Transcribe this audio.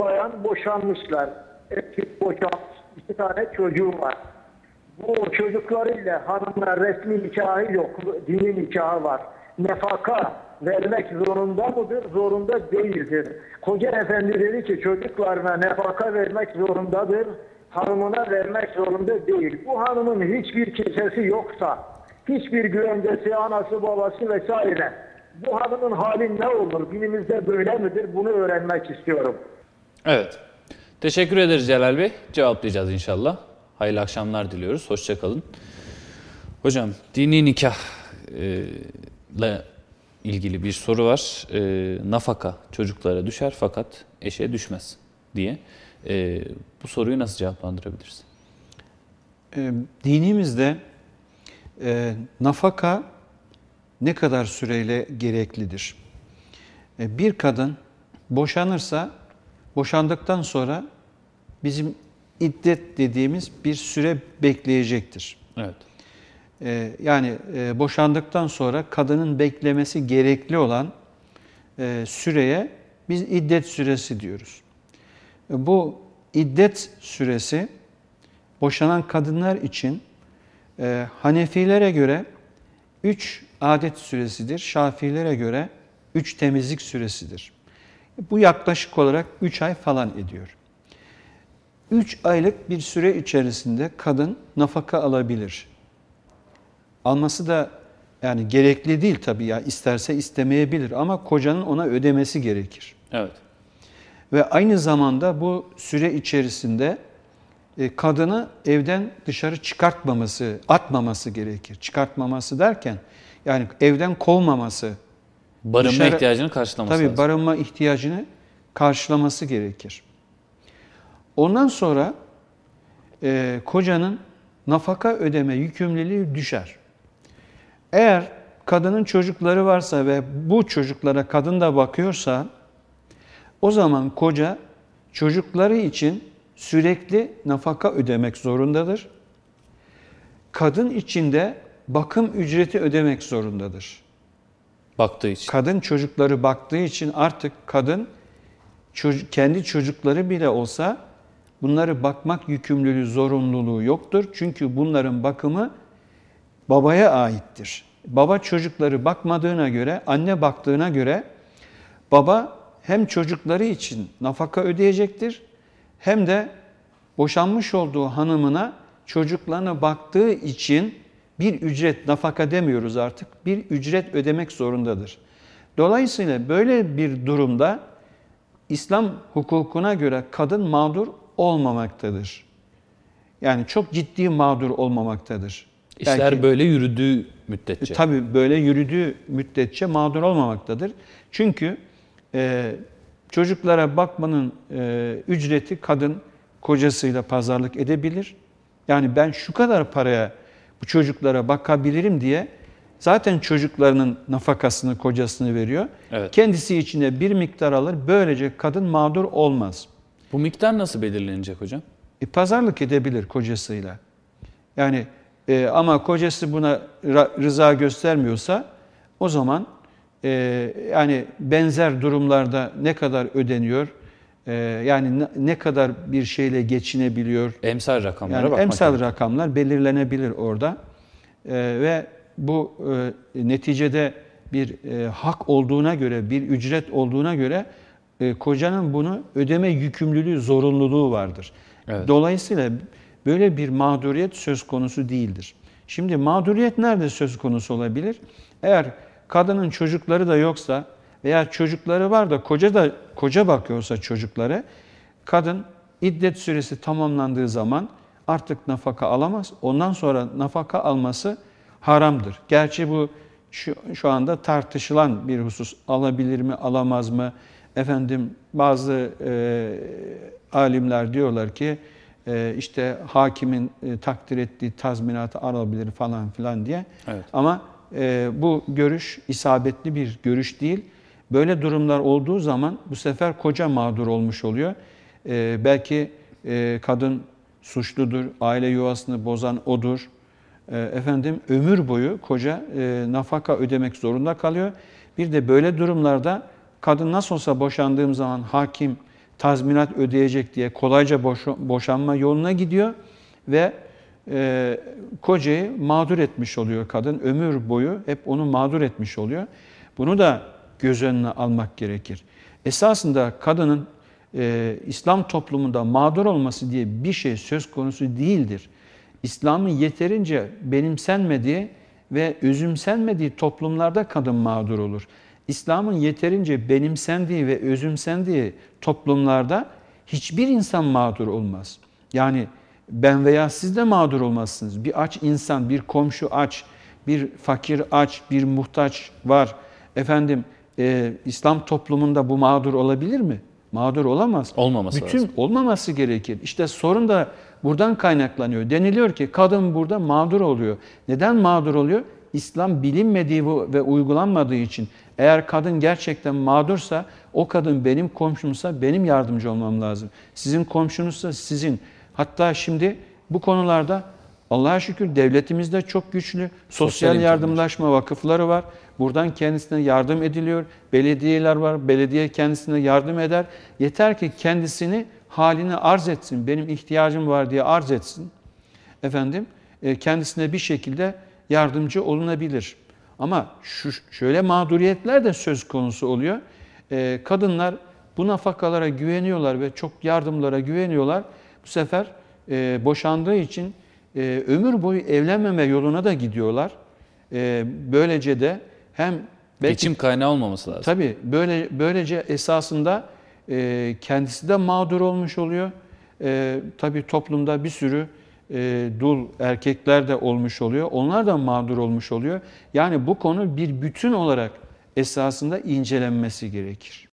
bayan boşanmışlar. Eski boşanmış. iki tane çocuğu var. Bu çocuklarıyla hanımlar resmi nikahı yok. Dini nikahı var. Nefaka vermek zorunda mıdır? Zorunda değildir. Koca efendi dedi ki çocuklarına nefaka vermek zorundadır. Hanımına vermek zorunda değil. Bu hanımın hiçbir kimsesi yoksa, hiçbir güvencesi, anası, babası vesaire. Bu hanımın hali ne olur? Dinimizde böyle midir? Bunu öğrenmek istiyorum. Evet. Teşekkür ederiz Celal Bey. Cevaplayacağız inşallah. Hayırlı akşamlar diliyoruz. Hoşçakalın. Hocam dini nikah ile ilgili bir soru var. E, nafaka çocuklara düşer fakat eşe düşmez diye. E, bu soruyu nasıl cevaplandırabiliriz? E, dinimizde e, nafaka ne kadar süreyle gereklidir? E, bir kadın boşanırsa boşandıktan sonra bizim iddet dediğimiz bir süre bekleyecektir. Evet. E, yani e, boşandıktan sonra kadının beklemesi gerekli olan e, süreye biz iddet süresi diyoruz. E, bu iddet süresi boşanan kadınlar için e, Hanefilere göre 3 adet süresidir. Şafilere göre 3 temizlik süresidir. Bu yaklaşık olarak 3 ay falan ediyor. 3 aylık bir süre içerisinde kadın nafaka alabilir. Alması da yani gerekli değil tabii ya isterse istemeyebilir ama kocanın ona ödemesi gerekir. Evet. Ve aynı zamanda bu süre içerisinde e, kadını evden dışarı çıkartmaması, atmaması gerekir. Çıkartmaması derken yani evden kovmaması. Barınma dışarı- ihtiyacını karşılaması Tabii lazım. barınma ihtiyacını karşılaması gerekir. Ondan sonra e, kocanın nafaka ödeme yükümlülüğü düşer. Eğer kadının çocukları varsa ve bu çocuklara kadın da bakıyorsa o zaman koca çocukları için sürekli nafaka ödemek zorundadır. Kadın için de bakım ücreti ödemek zorundadır. Baktığı için. Kadın çocukları baktığı için artık kadın çocuk, kendi çocukları bile olsa bunları bakmak yükümlülüğü, zorunluluğu yoktur. Çünkü bunların bakımı babaya aittir. Baba çocukları bakmadığına göre, anne baktığına göre baba hem çocukları için nafaka ödeyecektir hem de boşanmış olduğu hanımına çocuklarına baktığı için bir ücret, nafaka demiyoruz artık, bir ücret ödemek zorundadır. Dolayısıyla böyle bir durumda İslam hukukuna göre kadın mağdur olmamaktadır. Yani çok ciddi mağdur olmamaktadır. İşler Belki- böyle yürüdüğü müddetçe. Tabii böyle yürüdüğü müddetçe mağdur olmamaktadır. Çünkü e, çocuklara bakmanın e, ücreti kadın kocasıyla pazarlık edebilir. Yani ben şu kadar paraya bu çocuklara bakabilirim diye zaten çocuklarının nafakasını kocasını veriyor. Evet. Kendisi içine bir miktar alır. Böylece kadın mağdur olmaz. Bu miktar nasıl belirlenecek hocam? E, pazarlık edebilir kocasıyla. Yani e, ama kocası buna rıza göstermiyorsa o zaman e, yani benzer durumlarda ne kadar ödeniyor, e, yani ne, kadar bir şeyle geçinebiliyor, Emsal rakamlara yani bakmak emsal gerekiyor. rakamlar belirlenebilir orada E, ve bu e, neticede bir e, hak olduğuna göre, bir ücret olduğuna göre e, kocanın bunu ödeme yükümlülüğü, zorunluluğu vardır. Evet. Dolayısıyla böyle bir mağduriyet söz konusu değildir. Şimdi mağduriyet nerede söz konusu olabilir? Eğer kadının çocukları da yoksa veya çocukları var da koca da koca bakıyorsa çocukları, kadın iddet süresi tamamlandığı zaman artık nafaka alamaz. Ondan sonra nafaka alması haramdır. Gerçi bu şu, şu anda tartışılan bir husus. Alabilir mi, alamaz mı? Efendim bazı e, alimler diyorlar ki e, işte hakimin e, takdir ettiği tazminatı alabilir falan filan diye. Evet. Ama e, bu görüş isabetli bir görüş değil. Böyle durumlar olduğu zaman bu sefer koca mağdur olmuş oluyor. E, belki e, kadın suçludur, aile yuvasını bozan odur. E, efendim ömür boyu koca e, nafaka ödemek zorunda kalıyor. Bir de böyle durumlarda kadın nasıl olsa boşandığım zaman hakim tazminat ödeyecek diye kolayca boş- boşanma yoluna gidiyor ve e, kocayı mağdur etmiş oluyor kadın. Ömür boyu hep onu mağdur etmiş oluyor. Bunu da göz önüne almak gerekir. Esasında kadının e, İslam toplumunda mağdur olması diye bir şey söz konusu değildir. İslam'ın yeterince benimsenmediği ve özümsenmediği toplumlarda kadın mağdur olur. İslam'ın yeterince benimsendiği ve özümsendiği toplumlarda hiçbir insan mağdur olmaz. Yani ben veya siz de mağdur olmazsınız. Bir aç insan, bir komşu aç, bir fakir aç, bir muhtaç var. Efendim e, İslam toplumunda bu mağdur olabilir mi? Mağdur olamaz. Olmaması Bütün lazım. olmaması gerekir. İşte sorun da buradan kaynaklanıyor. Deniliyor ki kadın burada mağdur oluyor. Neden mağdur oluyor? İslam bilinmediği ve uygulanmadığı için. Eğer kadın gerçekten mağdursa, o kadın benim komşumsa benim yardımcı olmam lazım. Sizin komşunuzsa sizin. Hatta şimdi bu konularda Allah'a şükür devletimiz de çok güçlü. Sosyal, Sosyal imkanlar. yardımlaşma vakıfları var. Buradan kendisine yardım ediliyor. Belediyeler var. Belediye kendisine yardım eder. Yeter ki kendisini halini arz etsin. Benim ihtiyacım var diye arz etsin. Efendim e, kendisine bir şekilde yardımcı olunabilir. Ama şu şöyle mağduriyetler de söz konusu oluyor. E, Kadınlar bu nafakalara güveniyorlar ve çok yardımlara güveniyorlar. Bu sefer e, boşandığı için e, ömür boyu evlenmeme yoluna da gidiyorlar. E, Böylece de hem belki Geçim kaynağı olmaması lazım. Tabii böyle böylece esasında e, kendisi de mağdur olmuş oluyor. E, tabii toplumda bir sürü e, dul erkekler de olmuş oluyor. Onlar da mağdur olmuş oluyor. Yani bu konu bir bütün olarak esasında incelenmesi gerekir.